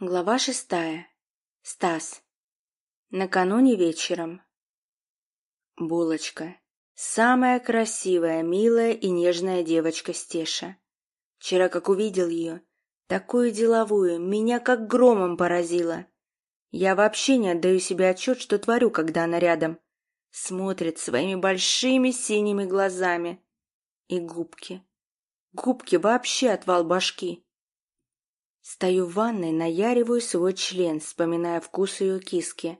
Глава шестая. Стас. Накануне вечером. Булочка. Самая красивая, милая и нежная девочка Стеша. Вчера, как увидел ее, такую деловую, меня как громом поразило. Я вообще не отдаю себе отчет, что творю, когда она рядом. Смотрит своими большими синими глазами. И губки. Губки вообще отвал башки. Стою в ванной, наяриваю свой член, вспоминая вкус ее киски.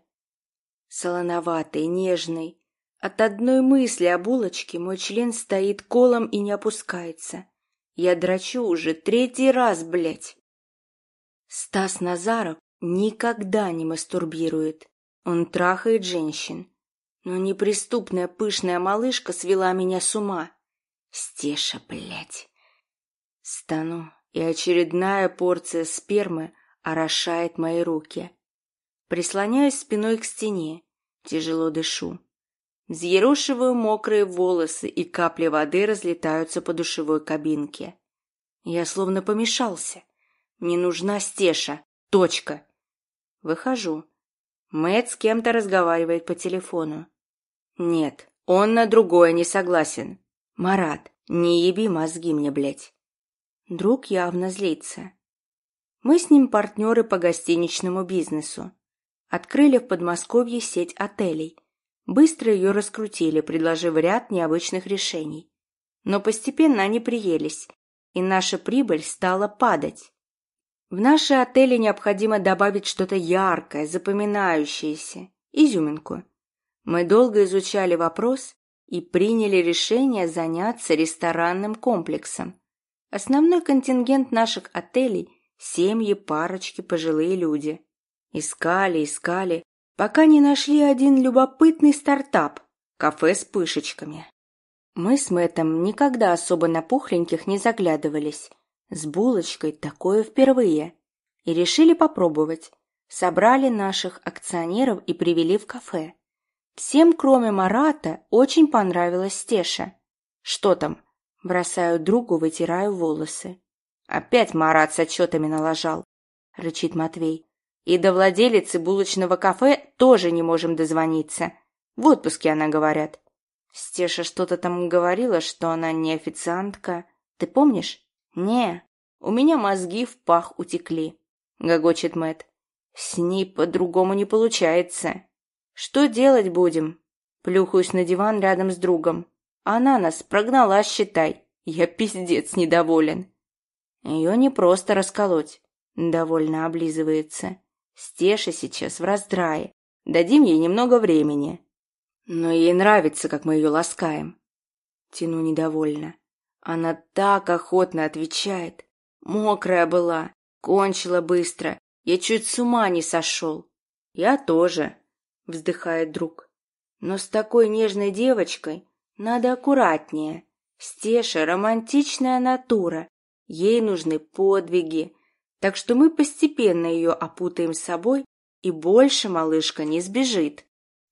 Солоноватый, нежный. От одной мысли о булочке мой член стоит колом и не опускается. Я драчу уже третий раз, блядь. Стас Назаров никогда не мастурбирует. Он трахает женщин. Но неприступная пышная малышка свела меня с ума. Стеша, блядь. Стану, и очередная порция спермы орошает мои руки. Прислоняюсь спиной к стене, тяжело дышу. Взъерошиваю мокрые волосы, и капли воды разлетаются по душевой кабинке. Я словно помешался. Мне нужна стеша. Точка. Выхожу. Мэт с кем-то разговаривает по телефону. Нет, он на другое не согласен. Марат, не еби мозги мне, блядь. Друг явно злится. Мы с ним партнеры по гостиничному бизнесу. Открыли в Подмосковье сеть отелей. Быстро ее раскрутили, предложив ряд необычных решений. Но постепенно они приелись, и наша прибыль стала падать. В наши отели необходимо добавить что-то яркое, запоминающееся, изюминку. Мы долго изучали вопрос и приняли решение заняться ресторанным комплексом. Основной контингент наших отелей – семьи, парочки, пожилые люди. Искали, искали, пока не нашли один любопытный стартап – кафе с пышечками. Мы с Мэттом никогда особо на пухленьких не заглядывались. С булочкой такое впервые. И решили попробовать. Собрали наших акционеров и привели в кафе. Всем, кроме Марата, очень понравилась Стеша. Что там, Бросаю другу, вытираю волосы. Опять Марат с отчетами налажал, рычит Матвей. И до владелицы булочного кафе тоже не можем дозвониться. В отпуске она, говорят. Стеша что-то там говорила, что она не официантка. Ты помнишь? Не, у меня мозги в пах утекли, гогочет Мэт. С ней по-другому не получается. Что делать будем? Плюхаюсь на диван рядом с другом. Она нас прогнала, считай. Я пиздец недоволен. Ее не просто расколоть. Довольно облизывается. Стеша сейчас в раздрае. Дадим ей немного времени. Но ей нравится, как мы ее ласкаем. Тяну недовольно. Она так охотно отвечает. Мокрая была, кончила быстро. Я чуть с ума не сошел. Я тоже, вздыхает друг. Но с такой нежной девочкой надо аккуратнее. Стеша — романтичная натура. Ей нужны подвиги. Так что мы постепенно ее опутаем с собой, и больше малышка не сбежит.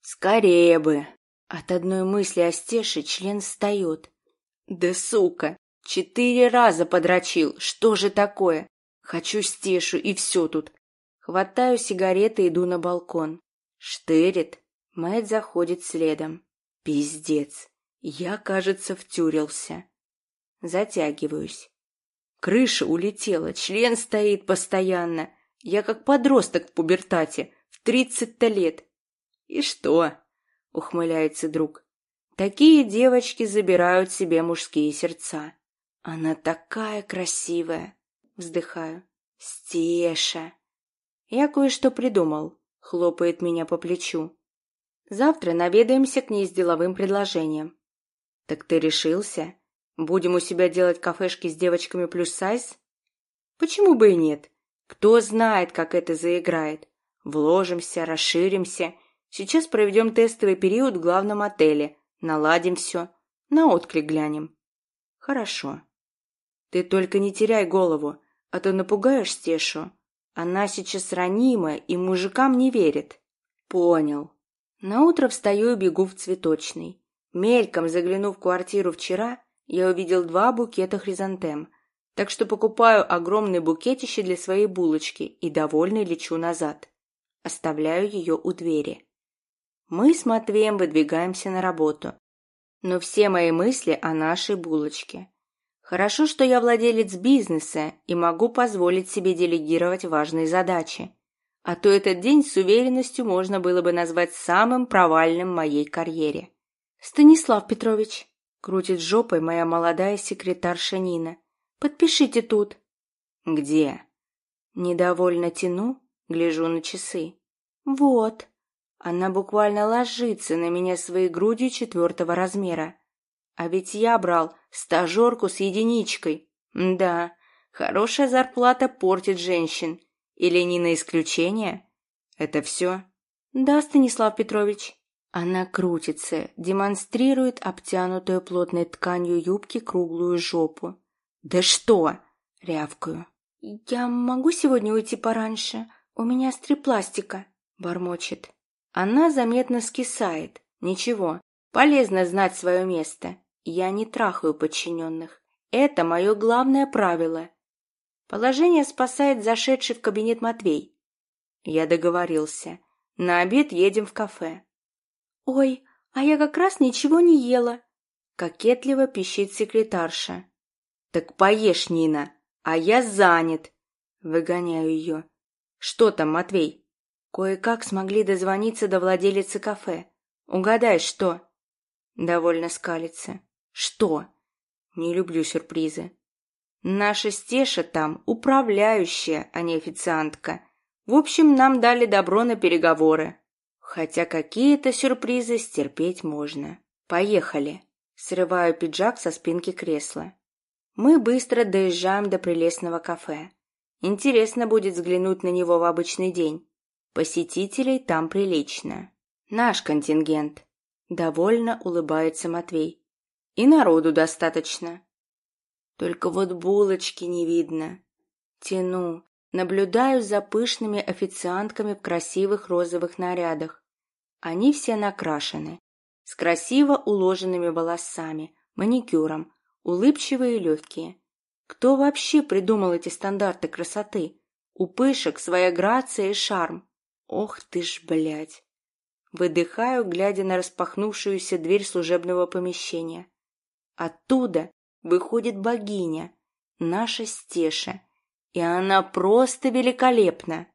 Скорее бы. От одной мысли о Стеше член встает. Да сука! Четыре раза подрочил. Что же такое? Хочу Стешу, и все тут. Хватаю сигареты иду на балкон. Штырит. Мэтт заходит следом. Пиздец. Я, кажется, втюрился. Затягиваюсь. Крыша улетела, член стоит постоянно. Я как подросток в пубертате, в тридцать-то лет. И что? Ухмыляется друг. Такие девочки забирают себе мужские сердца. Она такая красивая. Вздыхаю. Стеша. Я кое-что придумал. Хлопает меня по плечу. Завтра наведаемся к ней с деловым предложением. «Так ты решился? Будем у себя делать кафешки с девочками плюс сайз?» «Почему бы и нет? Кто знает, как это заиграет? Вложимся, расширимся. Сейчас проведем тестовый период в главном отеле. Наладим все. На отклик глянем». «Хорошо. Ты только не теряй голову, а то напугаешь Стешу. Она сейчас ранима и мужикам не верит». «Понял». Наутро встаю и бегу в цветочный. Мельком заглянув в квартиру вчера, я увидел два букета хризантем. так что покупаю огромный букетище для своей булочки и довольный лечу назад. Оставляю ее у двери. Мы с Матвеем выдвигаемся на работу, но все мои мысли о нашей булочке. Хорошо, что я владелец бизнеса и могу позволить себе делегировать важные задачи. А то этот день с уверенностью можно было бы назвать самым провальным в моей карьере. «Станислав Петрович», — крутит жопой моя молодая секретарша Нина, — «подпишите тут». «Где?» Недовольно тяну, гляжу на часы. «Вот». Она буквально ложится на меня своей грудью четвертого размера. А ведь я брал стажерку с единичкой. Да, хорошая зарплата портит женщин. Или не на исключение? Это все? Да, Станислав Петрович. Она крутится, демонстрирует обтянутую плотной тканью юбки круглую жопу. «Да что?» — рявкаю. «Я могу сегодня уйти пораньше? У меня стрипластика», — бормочет. Она заметно скисает. Ничего, полезно знать свое место. Я не трахаю подчиненных. Это мое главное правило. Положение спасает зашедший в кабинет Матвей. Я договорился. На обед едем в кафе. «Ой, а я как раз ничего не ела!» Кокетливо пищит секретарша. «Так поешь, Нина, а я занят!» Выгоняю ее. «Что там, Матвей?» Кое-как смогли дозвониться до владелицы кафе. «Угадай, что?» Довольно скалится. Что? Не люблю сюрпризы. Наша Стеша там управляющая, а не официантка. В общем, нам дали добро на переговоры. Хотя какие-то сюрпризы стерпеть можно. Поехали. Срываю пиджак со спинки кресла. Мы быстро доезжаем до прелестного кафе. Интересно будет взглянуть на него в обычный день. Посетителей там прилично. Наш контингент. Довольно улыбается Матвей. И народу достаточно. Только вот булочки не видно. Тяну, наблюдаю за пышными официантками в красивых розовых нарядах. Они все накрашены, с красиво уложенными волосами, маникюром, улыбчивые и легкие. Кто вообще придумал эти стандарты красоты? У пышек своя грация и шарм. Ох ты ж, блядь! Выдыхаю, глядя на распахнувшуюся дверь служебного помещения. Оттуда выходит богиня, наша Стеша, и она просто великолепна.